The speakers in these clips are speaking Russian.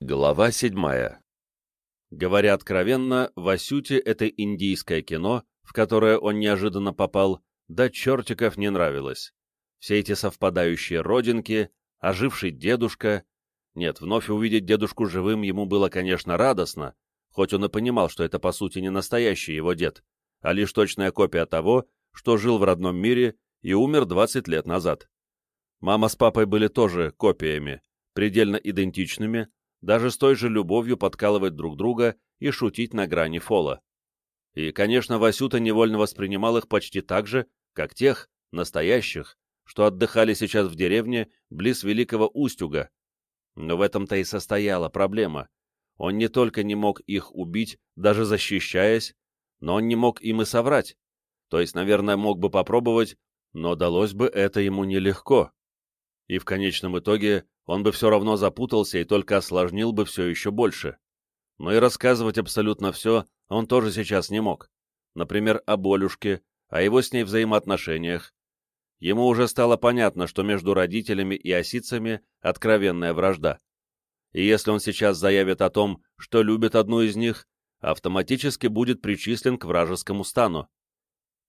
Глава седьмая. Говоря откровенно, Васюте это индийское кино, в которое он неожиданно попал, до чертиков не нравилось. Все эти совпадающие родинки, оживший дедушка. Нет, вновь увидеть дедушку живым ему было, конечно, радостно, хоть он и понимал, что это по сути не настоящий его дед, а лишь точная копия того, что жил в родном мире и умер 20 лет назад. Мама с папой были тоже копиями, предельно идентичными, даже с той же любовью подкалывать друг друга и шутить на грани фола. И, конечно, Васюта невольно воспринимал их почти так же, как тех, настоящих, что отдыхали сейчас в деревне близ Великого Устюга. Но в этом-то и состояла проблема. Он не только не мог их убить, даже защищаясь, но он не мог им и соврать. То есть, наверное, мог бы попробовать, но далось бы это ему нелегко. И в конечном итоге он бы все равно запутался и только осложнил бы все еще больше. Но и рассказывать абсолютно все он тоже сейчас не мог. Например, о Болюшке, о его с ней взаимоотношениях. Ему уже стало понятно, что между родителями и осицами откровенная вражда. И если он сейчас заявит о том, что любит одну из них, автоматически будет причислен к вражескому стану.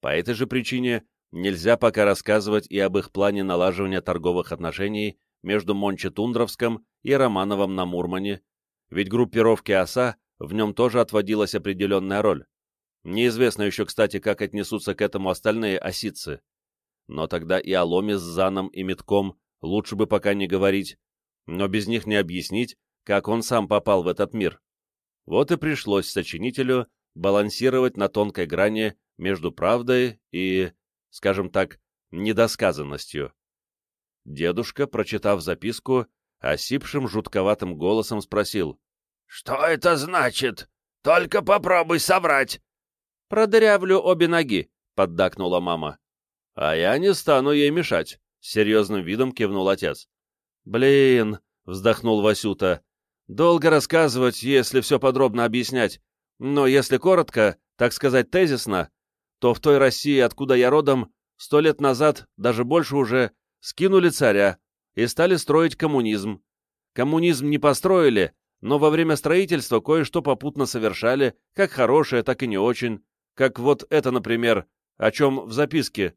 По этой же причине нельзя пока рассказывать и об их плане налаживания торговых отношений между Мончетундровском и Романовым на Мурмане, ведь группировке ОСА в нем тоже отводилась определенная роль. Неизвестно еще, кстати, как отнесутся к этому остальные осицы. Но тогда и о Ломе с Заном и Метком лучше бы пока не говорить, но без них не объяснить, как он сам попал в этот мир. Вот и пришлось сочинителю балансировать на тонкой грани между правдой и, скажем так, недосказанностью. Дедушка, прочитав записку, осипшим жутковатым голосом спросил. «Что это значит? Только попробуй соврать!» «Продырявлю обе ноги», — поддакнула мама. «А я не стану ей мешать», — с серьезным видом кивнул отец. «Блин», — вздохнул Васюта, — «долго рассказывать, если все подробно объяснять. Но если коротко, так сказать тезисно, то в той России, откуда я родом, сто лет назад, даже больше уже, скинули царя и стали строить коммунизм. Коммунизм не построили, но во время строительства кое-что попутно совершали, как хорошее, так и не очень, как вот это, например, о чем в записке.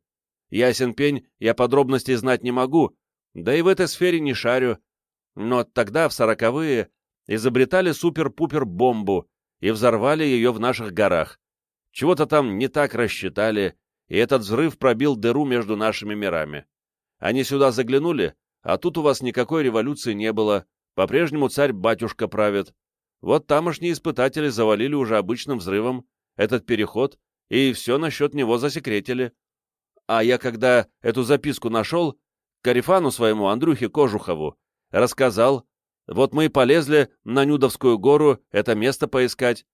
Ясен пень, я подробностей знать не могу, да и в этой сфере не шарю. Но тогда, в сороковые, изобретали супер-пупер-бомбу и взорвали ее в наших горах. Чего-то там не так рассчитали, и этот взрыв пробил дыру между нашими мирами. Они сюда заглянули, а тут у вас никакой революции не было, по-прежнему царь-батюшка правит. Вот тамошние испытатели завалили уже обычным взрывом этот переход, и все насчет него засекретили. А я, когда эту записку нашел, Карифану своему, Андрюхе Кожухову, рассказал, вот мы и полезли на Нюдовскую гору это место поискать.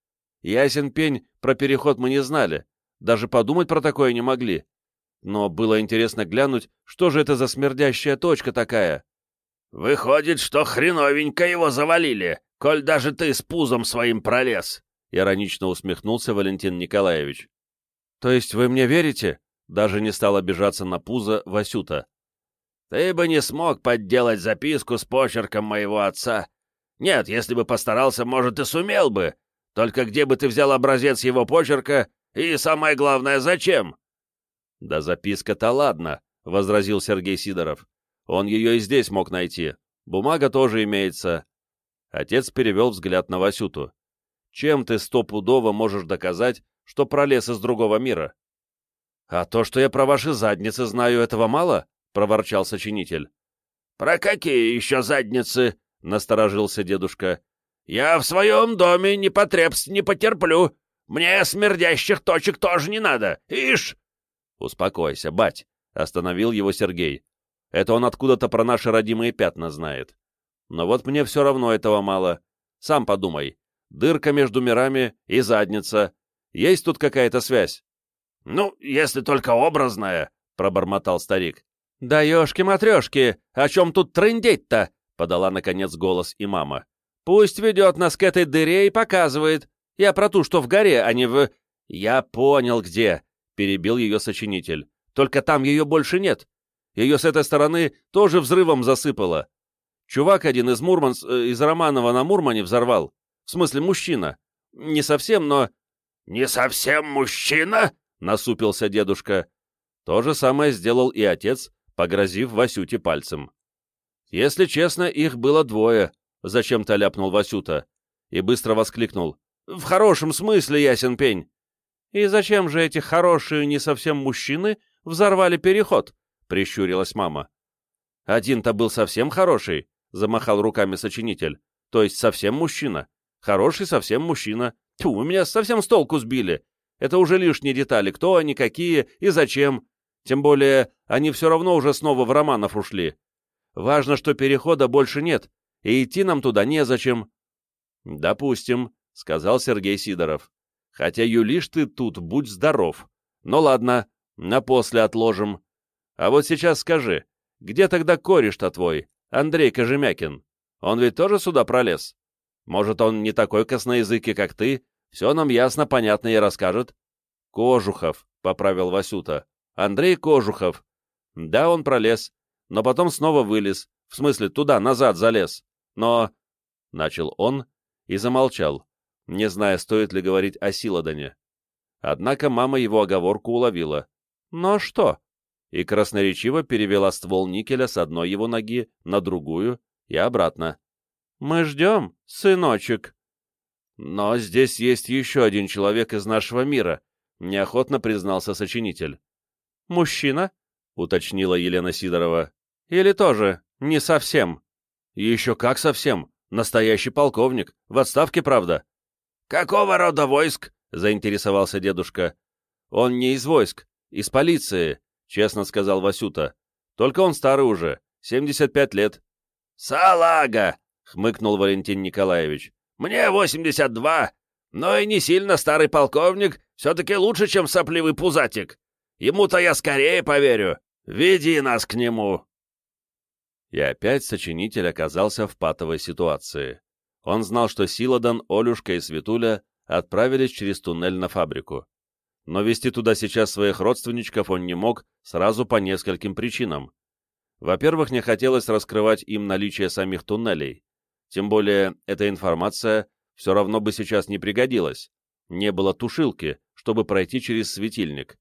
Ясен пень, про переход мы не знали, даже подумать про такое не могли. Но было интересно глянуть, что же это за смердящая точка такая. «Выходит, что хреновенько его завалили, коль даже ты с пузом своим пролез!» — иронично усмехнулся Валентин Николаевич. «То есть вы мне верите?» — даже не стал обижаться на пузо Васюта. «Ты бы не смог подделать записку с почерком моего отца. Нет, если бы постарался, может, и сумел бы. Только где бы ты взял образец его почерка и, самое главное, зачем?» «Да записка-то ладно», — возразил Сергей Сидоров. «Он ее и здесь мог найти. Бумага тоже имеется». Отец перевел взгляд на Васюту. «Чем ты стопудово можешь доказать, что пролез из другого мира?» «А то, что я про ваши задницы знаю, этого мало?» — проворчал сочинитель. «Про какие еще задницы?» — насторожился дедушка. «Я в своем доме непотребств не потерплю. Мне смердящих точек тоже не надо. Ишь!» «Успокойся, бать!» — остановил его Сергей. «Это он откуда-то про наши родимые пятна знает. Но вот мне все равно этого мало. Сам подумай. Дырка между мирами и задница. Есть тут какая-то связь?» «Ну, если только образная», — пробормотал старик. «Да ешки-матрешки, о чем тут трындеть-то?» — подала, наконец, голос и мама. «Пусть ведет нас к этой дыре и показывает. Я про ту, что в горе, а не в...» «Я понял, где перебил ее сочинитель. «Только там ее больше нет. Ее с этой стороны тоже взрывом засыпало. Чувак один из Мурманс... Э, из Романова на Мурмане взорвал. В смысле, мужчина. Не совсем, но... «Не совсем мужчина?» — насупился дедушка. То же самое сделал и отец, погрозив Васюте пальцем. Если честно, их было двое, — зачем-то ляпнул Васюта, и быстро воскликнул. В хорошем смысле, ясен пень. И зачем же эти хорошие не совсем мужчины взорвали переход? — прищурилась мама. Один-то был совсем хороший, — замахал руками сочинитель. То есть совсем мужчина. Хороший совсем мужчина. Тьфу, вы меня совсем с толку сбили. Это уже лишние детали, кто они, какие и зачем. Тем более, они все равно уже снова в Романов ушли. Важно, что перехода больше нет, и идти нам туда незачем. — Допустим, — сказал Сергей Сидоров. — Хотя юлишь ты тут, будь здоров. Ну ладно, на после отложим. А вот сейчас скажи, где тогда кореш-то твой, Андрей Кожемякин? Он ведь тоже сюда пролез? Может, он не такой косноязыкий, как ты, все нам ясно, понятно и расскажет? Кожухов, — поправил Васюта. Андрей Кожухов. Да, он пролез, но потом снова вылез, в смысле, туда, назад залез. Но... Начал он и замолчал, не зная, стоит ли говорить о Силадане. Однако мама его оговорку уловила. «Но что?» И красноречиво перевела ствол никеля с одной его ноги на другую и обратно. «Мы ждем, сыночек». «Но здесь есть еще один человек из нашего мира», — неохотно признался сочинитель. «Мужчина?» — уточнила Елена Сидорова. «Или тоже не совсем?» «Еще как совсем. Настоящий полковник. В отставке, правда?» «Какого рода войск?» — заинтересовался дедушка. «Он не из войск, из полиции», — честно сказал Васюта. «Только он старый уже, 75 лет». «Салага!» — хмыкнул Валентин Николаевич. «Мне 82, но и не сильно старый полковник, все-таки лучше, чем сопливый пузатик. Ему-то я скорее поверю. Веди нас к нему!» И опять сочинитель оказался в патовой ситуации. Он знал, что Силадан, Олюшка и Светуля отправились через туннель на фабрику. Но вести туда сейчас своих родственничков он не мог сразу по нескольким причинам. Во-первых, не хотелось раскрывать им наличие самих туннелей. Тем более, эта информация все равно бы сейчас не пригодилась. Не было тушилки, чтобы пройти через светильник.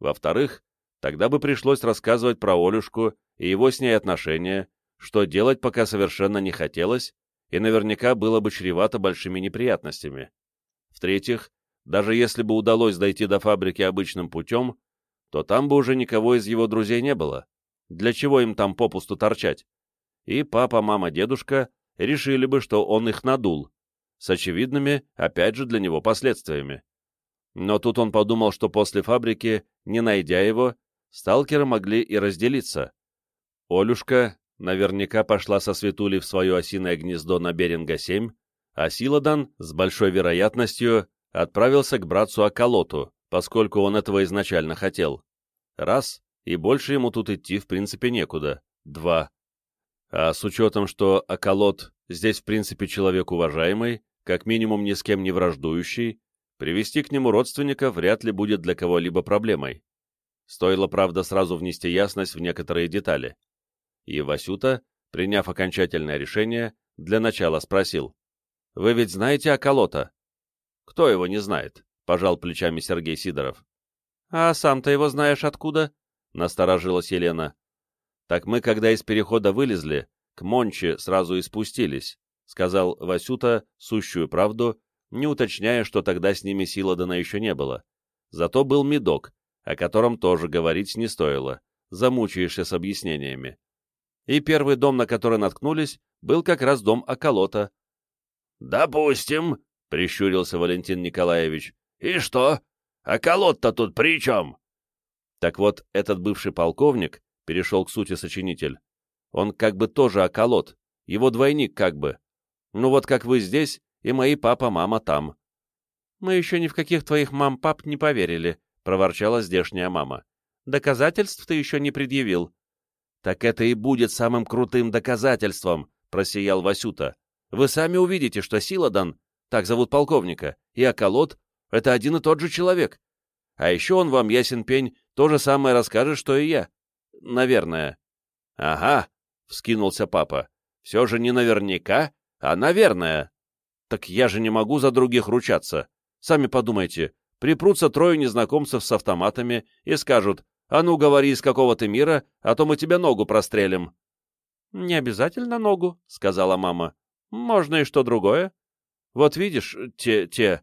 Во-вторых, тогда бы пришлось рассказывать про Олюшку и его с ней отношения, что делать пока совершенно не хотелось, и наверняка было бы чревато большими неприятностями. В-третьих, даже если бы удалось дойти до фабрики обычным путем, то там бы уже никого из его друзей не было. Для чего им там попусту торчать? И папа, мама, дедушка решили бы, что он их надул, с очевидными, опять же, для него последствиями. Но тут он подумал, что после фабрики, не найдя его, сталкеры могли и разделиться. Олюшка наверняка пошла со Светулей в свое осиное гнездо на Беринга-7, а Силадан, с большой вероятностью, отправился к братцу Аколоту, поскольку он этого изначально хотел. Раз, и больше ему тут идти в принципе некуда. Два. А с учетом, что Аколот здесь в принципе человек уважаемый, как минимум ни с кем не враждующий, привести к нему родственника вряд ли будет для кого-либо проблемой. Стоило, правда, сразу внести ясность в некоторые детали и Васюта, приняв окончательное решение, для начала спросил. «Вы ведь знаете Аколота?» «Кто его не знает?» — пожал плечами Сергей Сидоров. «А сам-то его знаешь откуда?» — насторожилась Елена. «Так мы, когда из перехода вылезли, к Монче сразу и спустились», — сказал Васюта сущую правду, не уточняя, что тогда с ними Силадана еще не было. Зато был медок, о котором тоже говорить не стоило, замучаешься с объяснениями и первый дом, на который наткнулись, был как раз дом Околота. «Допустим», — прищурился Валентин Николаевич. «И что? Околот-то тут при чем?» Так вот, этот бывший полковник, перешел к сути сочинитель, он как бы тоже околот, его двойник как бы. Ну вот как вы здесь, и мои папа-мама там. «Мы еще ни в каких твоих мам-пап не поверили», — проворчала здешняя мама. «Доказательств ты еще не предъявил. «Так это и будет самым крутым доказательством», — просиял Васюта. «Вы сами увидите, что Силадан, так зовут полковника, и Околот — это один и тот же человек. А еще он вам, ясен пень, то же самое расскажет, что и я. Наверное». «Ага», — вскинулся папа. Все же не наверняка, а наверное. Так я же не могу за других ручаться. Сами подумайте, припрутся трое незнакомцев с автоматами и скажут, «А ну, говори, из какого ты мира, а то мы тебе ногу прострелим». «Не обязательно ногу», — сказала мама. «Можно и что другое. Вот видишь, те, те...»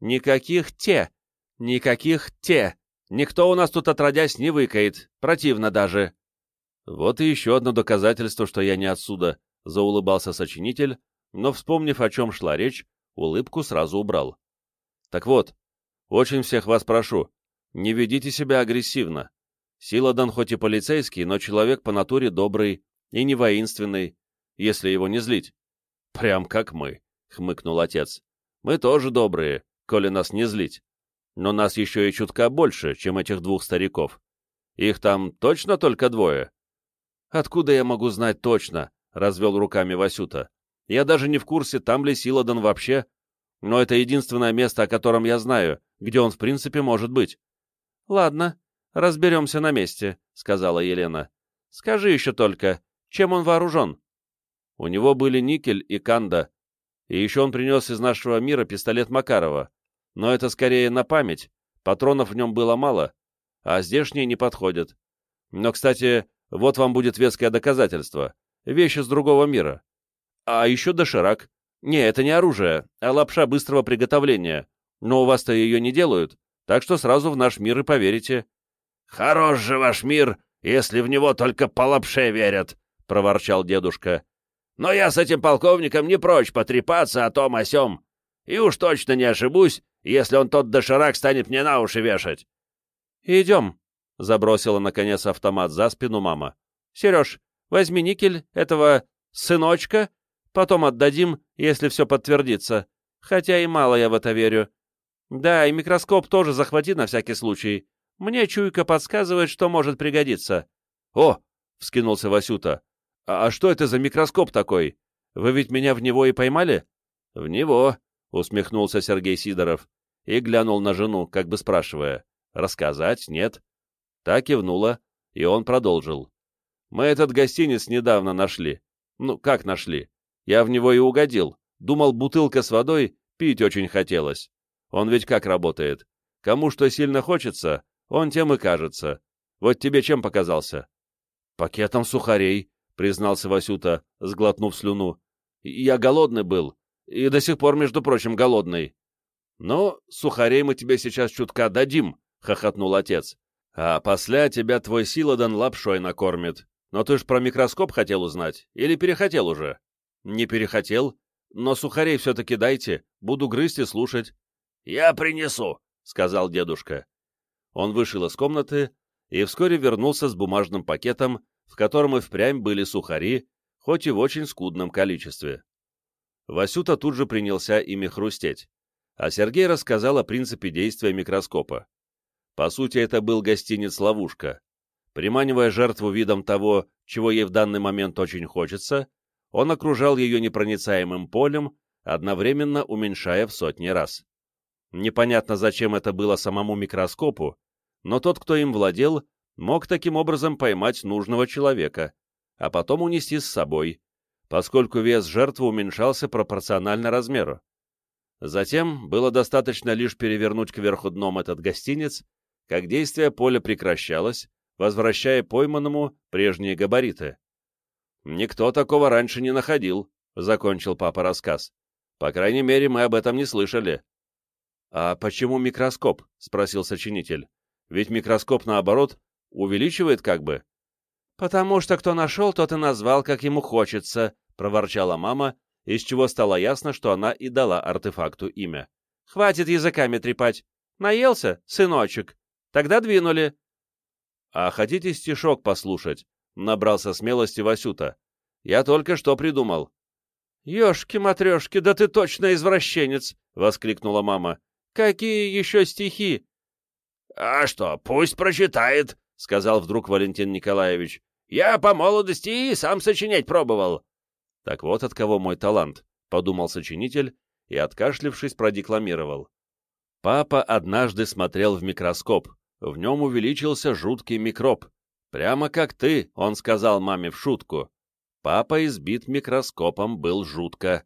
«Никаких те, никаких те. Никто у нас тут отродясь не выкает, противно даже». «Вот и еще одно доказательство, что я не отсюда», — заулыбался сочинитель, но, вспомнив, о чем шла речь, улыбку сразу убрал. «Так вот, очень всех вас прошу, не ведите себя агрессивно. Силадан хоть и полицейский, но человек по натуре добрый и не воинственный, если его не злить. Прям как мы, — хмыкнул отец. Мы тоже добрые, коли нас не злить. Но нас еще и чутка больше, чем этих двух стариков. Их там точно только двое? Откуда я могу знать точно? — развел руками Васюта. Я даже не в курсе, там ли Силадан вообще. Но это единственное место, о котором я знаю, где он в принципе может быть. — Ладно, разберемся на месте, — сказала Елена. — Скажи еще только, чем он вооружен? У него были никель и канда, и еще он принес из нашего мира пистолет Макарова. Но это скорее на память, патронов в нем было мало, а здешние не подходят. Но, кстати, вот вам будет веское доказательство. Вещи с другого мира. А еще доширак. Не, это не оружие, а лапша быстрого приготовления. Но у вас-то ее не делают, так что сразу в наш мир и поверите. — Хорош же ваш мир, если в него только по лапше верят, — проворчал дедушка. — Но я с этим полковником не прочь потрепаться о том о сём. И уж точно не ошибусь, если он тот доширак станет мне на уши вешать. — Идем, — забросила, наконец, автомат за спину мама. — Сереж, возьми никель этого сыночка Потом отдадим, если все подтвердится. Хотя и мало я в это верю. Да, и микроскоп тоже захвати на всякий случай. Мне чуйка подсказывает, что может пригодиться. О, — вскинулся Васюта. А, а что это за микроскоп такой? Вы ведь меня в него и поймали? В него, — усмехнулся Сергей Сидоров и глянул на жену, как бы спрашивая. Рассказать? Нет? Так кивнула, и он продолжил. Мы этот гостиниц недавно нашли. Ну, как нашли? Я в него и угодил. Думал, бутылка с водой, пить очень хотелось. Он ведь как работает? Кому что сильно хочется, он тем и кажется. Вот тебе чем показался? Пакетом сухарей, признался Васюта, сглотнув слюну. Я голодный был. И до сих пор, между прочим, голодный. Ну, сухарей мы тебе сейчас чутка дадим, хохотнул отец. А после тебя твой Силадан лапшой накормит. Но ты ж про микроскоп хотел узнать? Или перехотел уже? Не перехотел, но сухарей все-таки дайте, буду грызть и слушать. — Я принесу, — сказал дедушка. Он вышел из комнаты и вскоре вернулся с бумажным пакетом, в котором и впрямь были сухари, хоть и в очень скудном количестве. Васюта тут же принялся ими хрустеть, а Сергей рассказал о принципе действия микроскопа. По сути, это был гостиниц-ловушка. Приманивая жертву видом того, чего ей в данный момент очень хочется, он окружал ее непроницаемым полем, одновременно уменьшая в сотни раз. Непонятно, зачем это было самому микроскопу, но тот, кто им владел, мог таким образом поймать нужного человека, а потом унести с собой, поскольку вес жертвы уменьшался пропорционально размеру. Затем было достаточно лишь перевернуть кверху дном этот гостиниц, как действие поля прекращалось, возвращая пойманному прежние габариты. «Никто такого раньше не находил», — закончил папа рассказ. «По крайней мере, мы об этом не слышали». «А почему микроскоп?» — спросил сочинитель. «Ведь микроскоп, наоборот, увеличивает как бы». «Потому что кто нашел, тот и назвал, как ему хочется», — проворчала мама, из чего стало ясно, что она и дала артефакту имя. «Хватит языками трепать. Наелся, сыночек? Тогда двинули». «А хотите стишок послушать?» Набрался смелости Васюта. Я только что придумал. «Ешки-матрешки, да ты точно извращенец!» — воскликнула мама. «Какие еще стихи?» «А что, пусть прочитает», — сказал вдруг Валентин Николаевич. «Я по молодости и сам сочинять пробовал». «Так вот от кого мой талант», — подумал сочинитель и, откашлившись, продекламировал. Папа однажды смотрел в микроскоп. В нем увеличился жуткий микроб. «Прямо как ты», — он сказал маме в шутку. папа избит микроскопом был жутко.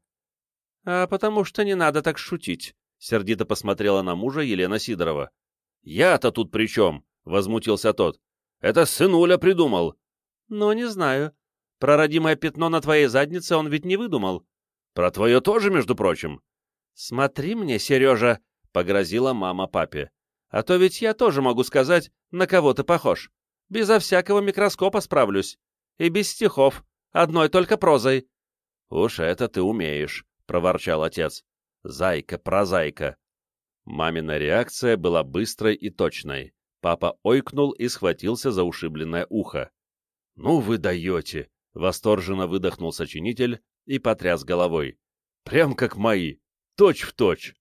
— А потому что не надо так шутить, — сердито посмотрела на мужа Елена Сидорова. — Я-то тут при чем? — возмутился тот. — Это сынуля придумал. — Ну, не знаю. Про родимое пятно на твоей заднице он ведь не выдумал. — Про твое тоже, между прочим. — Смотри мне, Сережа, — погрозила мама папе. — А то ведь я тоже могу сказать, на кого ты похож. Безо всякого микроскопа справлюсь. И без стихов, одной только прозой. — Уж это ты умеешь, — проворчал отец. — Зайка, прозайка. Мамина реакция была быстрой и точной. Папа ойкнул и схватился за ушибленное ухо. — Ну вы даете! — восторженно выдохнул сочинитель и потряс головой. — Прям как мои! Точь в точь!